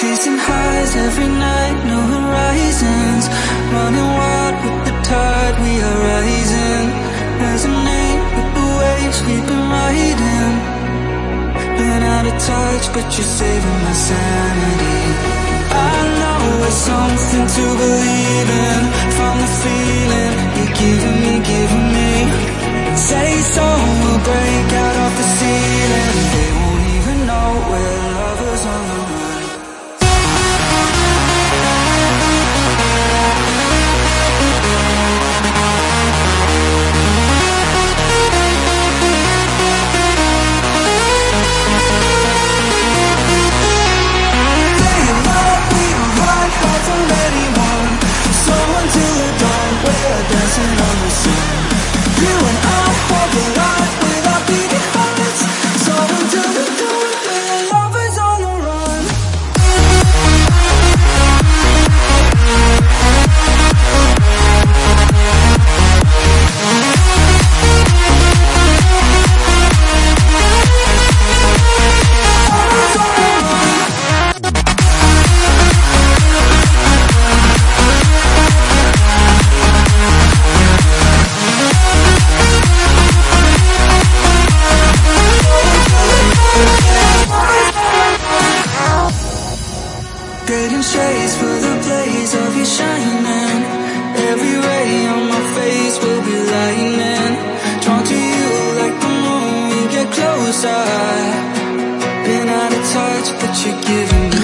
Chasing highs every night, no horizons. Running wild with the tide, we are rising. Resonate with the waves we've been riding. Been out of touch, but you're saving my sanity. I know it's something to believe in. From the feeling you're giving me, giving me different for the blaze of you shining. Every ray on my face will be lightning. Drawn to you like the moon, we get closer. Been out of touch, but you're giving me